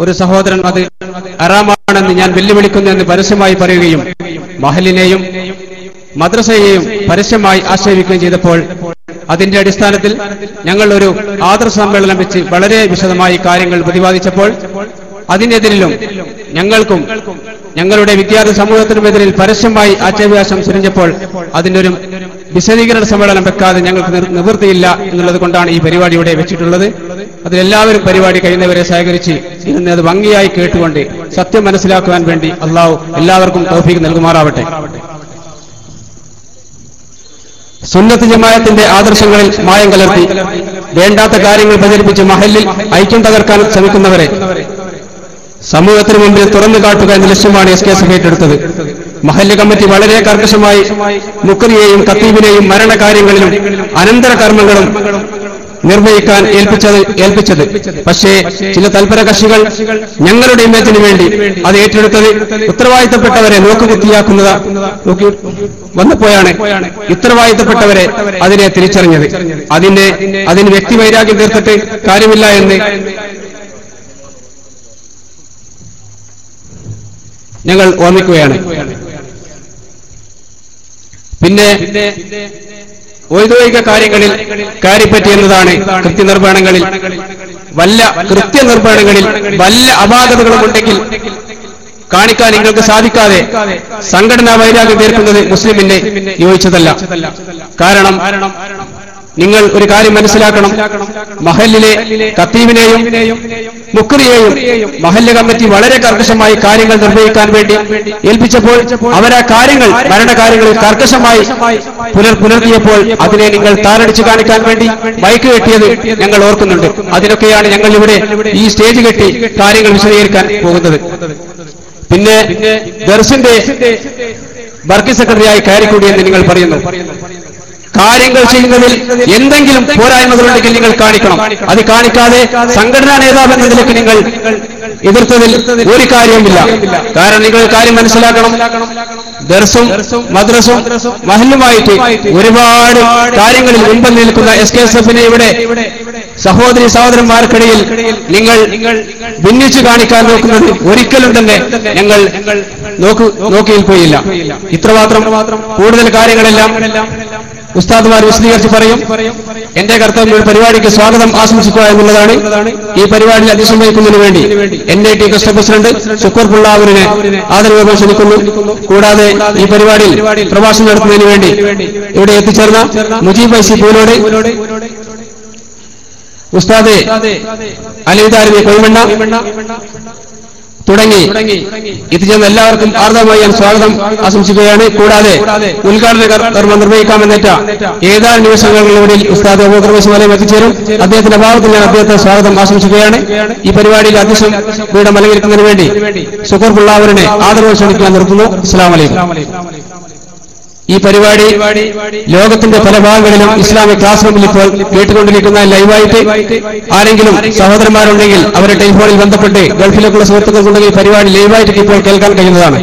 ഒരു സഹോദരൻ അത് അറാമാണെന്ന് ഞാൻ വെല്ലുവിളിക്കുന്നു എന്ന് പരസ്യമായി പറയുകയും മഹലിനെയും മദ്രസയെയും പരസ്യമായി ആക്ഷേപിക്കുകയും ചെയ്തപ്പോൾ അതിന്റെ അടിസ്ഥാനത്തിൽ ഞങ്ങൾ ഒരു ആദർശ സമ്മേളനം വെച്ച് വളരെ വിശദമായി കാര്യങ്ങൾ പ്രതിപാദിച്ചപ്പോൾ അതിനെതിരിലും ഞങ്ങൾക്കും ഞങ്ങളുടെ വിദ്യാർത്ഥി സമൂഹത്തിനുമെതിരിൽ പരസ്യമായി ആക്ഷേപവാസം സുരിഞ്ഞപ്പോൾ അതിനൊരു വിശദീകരണ സമ്മേളനം വെക്കാതെ ഞങ്ങൾക്ക് നിവൃത്തിയില്ല എന്നുള്ളത് കൊണ്ടാണ് ഈ പരിപാടി ഇവിടെ വെച്ചിട്ടുള്ളത്. അതിലെല്ലാവരും പരിപാടി കഴിയുന്നവരെ സഹകരിച്ച് ഇരുന്ന് അത് ഭംഗിയായി കേട്ടുകൊണ്ട് സത്യം മനസ്സിലാക്കുവാൻ വേണ്ടി അള്ളാഹു എല്ലാവർക്കും തൗഫീഖ് നൽകുമാറാവട്ടെ. സുന്നത്ത് ജമായത്തിന്റെ ആദർശങ്ങളിൽ മായം കലർത്തി വേണ്ടാത്ത കാര്യങ്ങൾ പ്രചരിപ്പിച്ച് മഹലിൽ ഐക്യം തകർക്കാൻ ശ്രമിക്കുന്നവരെ. സമൂഹത്തിന് മുമ്പിൽ തുറന്നു കാട്ടുക എന്ന ലക്ഷ്യമാണ് എസ് കെ എസ് ഏറ്റെടുത്തത് മഹല്ല് കമ്മിറ്റി വളരെ കർക്കശമായി മുക്കറിയെയും കത്തീബിനെയും മരണകാര്യങ്ങളിലും അനന്തര കർമ്മങ്ങളും നിർവഹിക്കാൻ ഏൽപ്പിച്ചത് ഏൽപ്പിച്ചത്. പക്ഷേ ചില തൽപര കക്ഷികൾ ഞങ്ങളുടെ ഇമേജിന് വേണ്ടി അത് ഏറ്റെടുത്തത് ഉത്തരവാദിത്തപ്പെട്ടവരെ നോക്കുകുത്തിയാക്കുന്നത്. വന്നപ്പോയാണ് ഉത്തരവാദിത്തപ്പെട്ടവരെ അതിനെ തിരിച്ചറിഞ്ഞത്. അതിന്റെ അതിന് വ്യക്തി വൈരാഗ്യം തീർത്തിട്ട് കാര്യമില്ല എന്ന് ഞങ്ങൾ ഓർമ്മിക്കുകയാണ്. പിന്നെ ഔദ്യോഗിക കാര്യങ്ങളിൽ കാര്യപ്പറ്റി എന്നതാണ് കൃത്യനിർവഹണങ്ങളിൽ വല്ല കൃത്യനിർവഹണങ്ങളിൽ വല്ല അപാകതകളും ഉണ്ടെങ്കിൽ കാണിക്കാൻ നിങ്ങൾക്ക് സാധിക്കാതെ സംഘടനാ വൈരാഗ്യം തീർക്കുന്നത് മുസ്ലിമിനെ യോജിച്ചതല്ല കാരണം നിങ്ങൾ ഒരു കാര്യം മനസ്സിലാക്കണം. മഹലിലെ കത്തീവിനെയും മുക്രിയെയും മഹല്ല് കമ്മിറ്റി വളരെ കർക്കശമായി കാര്യങ്ങൾ നിർവഹിക്കാൻ വേണ്ടി ഏൽപ്പിച്ചപ്പോൾ അവരാ കാര്യങ്ങൾ ഭരണകാര്യങ്ങളിൽ കർക്കശമായി പുലർ പുലർത്തിയപ്പോൾ അതിനെ നിങ്ങൾ താരടിച്ചു കാണിക്കാൻ വേണ്ടി ബൈക്ക് കെട്ടിയത് ഞങ്ങൾ ഓർക്കുന്നുണ്ട്. അതിനൊക്കെയാണ് ഞങ്ങൾ ഇവിടെ ഈ സ്റ്റേജ് കെട്ടി കാര്യങ്ങൾ വിശദീകരിക്കാൻ പോകുന്നത്. പിന്നെ ദർശന്റെ വർക്കിംഗ് സെക്രട്ടറിയായി കയറിക്കൂടിയെന്ന് നിങ്ങൾ പറയുന്നു. കാര്യങ്ങൾ ചെയ്യുന്നതിൽ എന്തെങ്കിലും പോരായ്മകളുണ്ടെങ്കിൽ നിങ്ങൾ കാണിക്കണം. അത് കാണിക്കാതെ സംഘടനാ നേതാവ് എന്നതിലേക്ക് നിങ്ങൾ എതിർത്തതിൽ ഒരു കാര്യവുമില്ല. കാരണം നിങ്ങൾ കാര്യം മനസ്സിലാക്കണം. ദർസും മദ്രസും മഹലുമായിട്ട് ഒരുപാട് കാര്യങ്ങളിൽ മുൻപിൽ നിൽക്കുന്ന എസ് കെ എസ് എഫിനെ ഇവിടെ സഹോദരി സഹോദരന്മാർക്കിടയിൽ നിങ്ങൾ ഭിന്നിച്ചു കാണിക്കാൻ നോക്കുന്നത് ഒരിക്കലും തന്നെ ഞങ്ങൾ നോക്കു നോക്കിയിൽ പോയില്ല. ഇത്രമാത്രം കൂടുതൽ കാര്യങ്ങളെല്ലാം ഉസ്താദുമാർ വിശദീകരിച്ച് പറയും എന്റെ കർത്തവ്യം ഒരു പരിപാടിക്ക് സ്വാഗതം ആശംസിക്കുക എന്നുള്ളതാണ് ഈ പരിപാടിയിൽ അതിസംഭവിക്കുന്നതിന് വേണ്ടി. N I T trust president Shukoor പിള്ളാവൂരിനെ ആദരവ് ക്ഷണിക്കുന്നു കൂടാതെ ഈ പരിപാടിയിൽ പ്രഭാഷണം നടത്തുന്നതിന് വേണ്ടി ഇവിടെ എത്തിച്ചേർന്ന മുജീബ് ഐസി പൂലോട് ഉസ്താദ് അലിദാരിനെ കൊയ്മണ്ണ തുടങ്ങി. എത്തിച്ചേർന്ന എല്ലാവർക്കും ആർദ്രമായി ഞാൻ സ്വാഗതം ആശംസിക്കുകയാണ്. കൂടാതെ ഉദ്ഘാടന കർമ്മം നിർവഹിക്കാമെന്നേറ്റ ഏതാനും നിമിഷങ്ങളിലൂടെ ഉസ്താദ് അബൂക്കർമസ്മാലയം എത്തിച്ചേരും. അദ്ദേഹത്തിന്റെ അഭാവത്തിൽ ഞാൻ അദ്ദേഹത്തെ സ്വാഗതം ആശംസിക്കുകയാണ്. ഈ പരിപാടിയിൽ അധ്യക്ഷം വീടം അലങ്കരിക്കുന്നതിന് വേണ്ടി സുഖർ പിള്ളാവരനെ ആദരവ് ക്ഷണിക്കാൻ നിർത്തുന്നു. അസ്സാം വലൈക്കും ഈ പരിപാടി ലോകത്തിന്റെ പല ഭാഗങ്ങളിലും ഇസ്ലാമിക് ക്ലാസ് റൂമിൽ ഇപ്പോൾ കേട്ടുകൊണ്ടിരിക്കുന്ന ലൈവായിട്ട് ആരെങ്കിലും സഹോദരന്മാരുണ്ടെങ്കിൽ അവരെ ടെലിഫോണിൽ ബന്ധപ്പെട്ട് ഗൾഫിലേക്കുള്ള സുഹൃത്തുക്കൾക്കുണ്ടെങ്കിൽ പരിപാടി ലൈവായിട്ട് ഇപ്പോൾ കേൾക്കാൻ കഴിയുന്നതാണ്.